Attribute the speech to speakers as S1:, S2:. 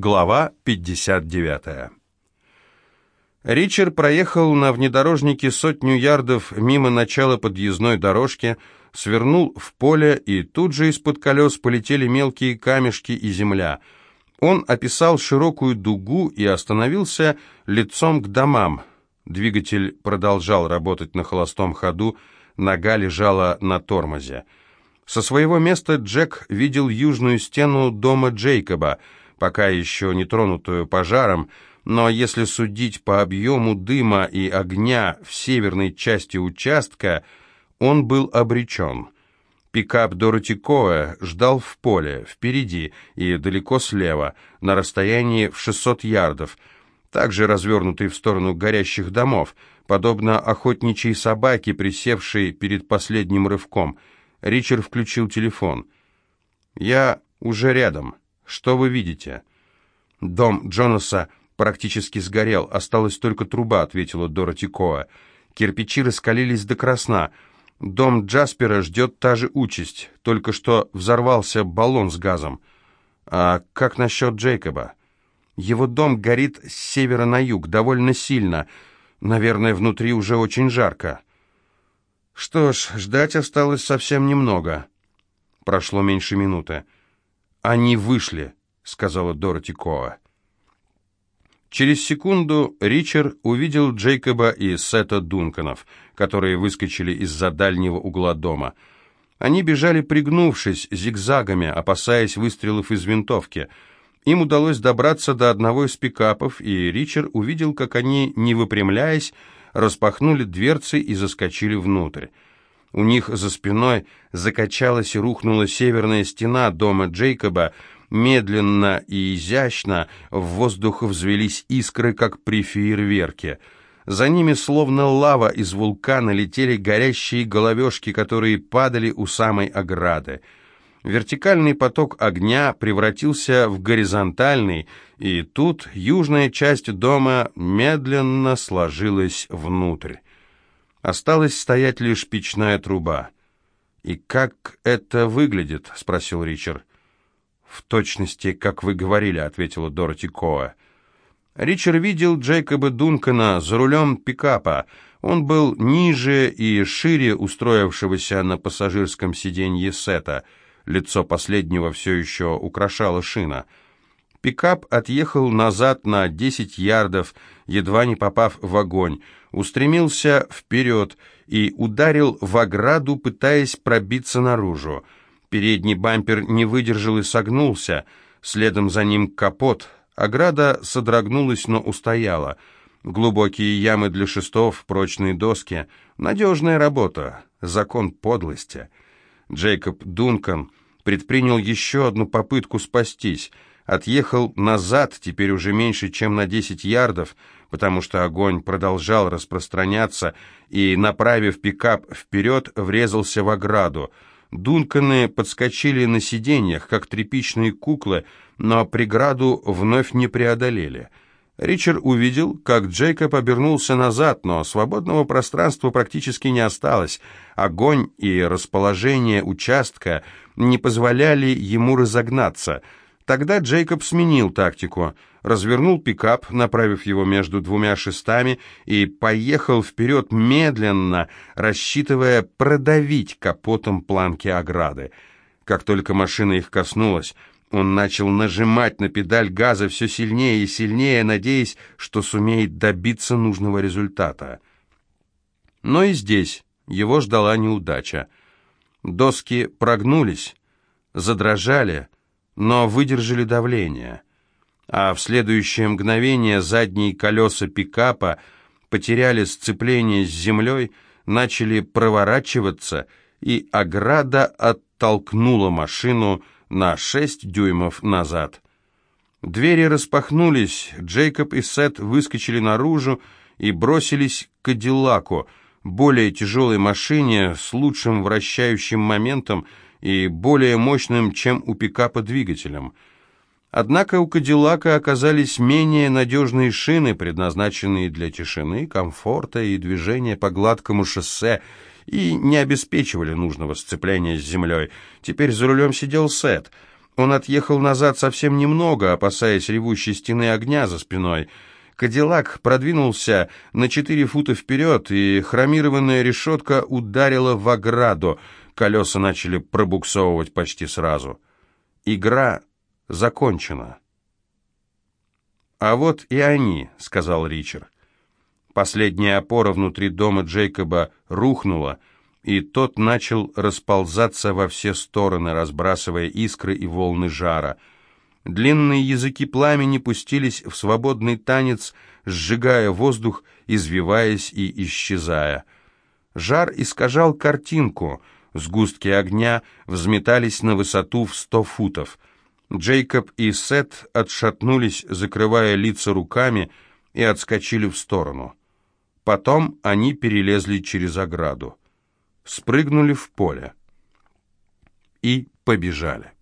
S1: Глава 59. Ричард проехал на внедорожнике сотню ярдов мимо начала подъездной дорожки, свернул в поле, и тут же из-под колес полетели мелкие камешки и земля. Он описал широкую дугу и остановился лицом к домам. Двигатель продолжал работать на холостом ходу, нога лежала на тормозе. Со своего места Джек видел южную стену дома Джейкоба — пока еще не тронутую пожаром, но если судить по объему дыма и огня в северной части участка, он был обречен. Пикап Дороти Коэ ждал в поле, впереди и далеко слева, на расстоянии в 600 ярдов, также развернутый в сторону горящих домов, подобно охотничьей собаке, присевшей перед последним рывком. Ричард включил телефон. «Я уже рядом», «Что вы видите?» «Дом Джонаса практически сгорел, осталась только труба», — ответила Дороти Коа. «Кирпичи раскалились до красна. Дом Джаспера ждет та же участь, только что взорвался баллон с газом. А как насчет Джейкоба?» «Его дом горит с севера на юг, довольно сильно. Наверное, внутри уже очень жарко». «Что ж, ждать осталось совсем немного». Прошло меньше минуты. «Они вышли», — сказала Дороти Коа. Через секунду Ричард увидел Джейкоба и Сета Дунканов, которые выскочили из-за дальнего угла дома. Они бежали пригнувшись, зигзагами, опасаясь выстрелов из винтовки. Им удалось добраться до одного из пикапов, и Ричард увидел, как они, не выпрямляясь, распахнули дверцы и заскочили внутрь. У них за спиной закачалась и рухнула северная стена дома Джейкоба. Медленно и изящно в воздух взвелись искры, как при фейерверке. За ними, словно лава из вулкана, летели горящие головешки, которые падали у самой ограды. Вертикальный поток огня превратился в горизонтальный, и тут южная часть дома медленно сложилась внутрь. Осталась стоять лишь печная труба. «И как это выглядит?» — спросил Ричард. «В точности, как вы говорили», — ответила Дороти Коа. Ричард видел Джейкоба Дункана за рулем пикапа. Он был ниже и шире устроившегося на пассажирском сиденье Сета. Лицо последнего все еще украшала шина. Пикап отъехал назад на 10 ярдов, едва не попав в огонь устремился вперед и ударил в ограду, пытаясь пробиться наружу. Передний бампер не выдержал и согнулся, следом за ним капот. Ограда содрогнулась, но устояла. Глубокие ямы для шестов, прочные доски. Надежная работа, закон подлости. Джейкоб Дункан предпринял еще одну попытку спастись. Отъехал назад, теперь уже меньше, чем на десять ярдов, потому что огонь продолжал распространяться и, направив пикап вперед, врезался в ограду. Дунканы подскочили на сиденьях, как тряпичные куклы, но преграду вновь не преодолели. Ричард увидел, как Джейкоб обернулся назад, но свободного пространства практически не осталось. Огонь и расположение участка не позволяли ему разогнаться — Тогда Джейкоб сменил тактику, развернул пикап, направив его между двумя шестами, и поехал вперед медленно, рассчитывая продавить капотом планки ограды. Как только машина их коснулась, он начал нажимать на педаль газа все сильнее и сильнее, надеясь, что сумеет добиться нужного результата. Но и здесь его ждала неудача. Доски прогнулись, задрожали, но выдержали давление. А в следующее мгновение задние колеса пикапа потеряли сцепление с землей, начали проворачиваться, и ограда оттолкнула машину на шесть дюймов назад. Двери распахнулись, Джейкоб и Сет выскочили наружу и бросились к Кадиллаку, более тяжелой машине с лучшим вращающим моментом, и более мощным, чем у пикапа двигателем. Однако у Кадиллака оказались менее надежные шины, предназначенные для тишины, комфорта и движения по гладкому шоссе, и не обеспечивали нужного сцепления с землей. Теперь за рулем сидел Сет. Он отъехал назад совсем немного, опасаясь ревущей стены огня за спиной. Кадиллак продвинулся на четыре фута вперед, и хромированная решетка ударила в ограду. Колеса начали пробуксовывать почти сразу. Игра закончена. «А вот и они», — сказал Ричард. Последняя опора внутри дома Джейкоба рухнула, и тот начал расползаться во все стороны, разбрасывая искры и волны жара. Длинные языки пламени пустились в свободный танец, сжигая воздух, извиваясь и исчезая. Жар искажал картинку, сгустки огня взметались на высоту в сто футов. Джейкоб и Сет отшатнулись, закрывая лица руками, и отскочили в сторону. Потом они перелезли через ограду, спрыгнули в поле и побежали.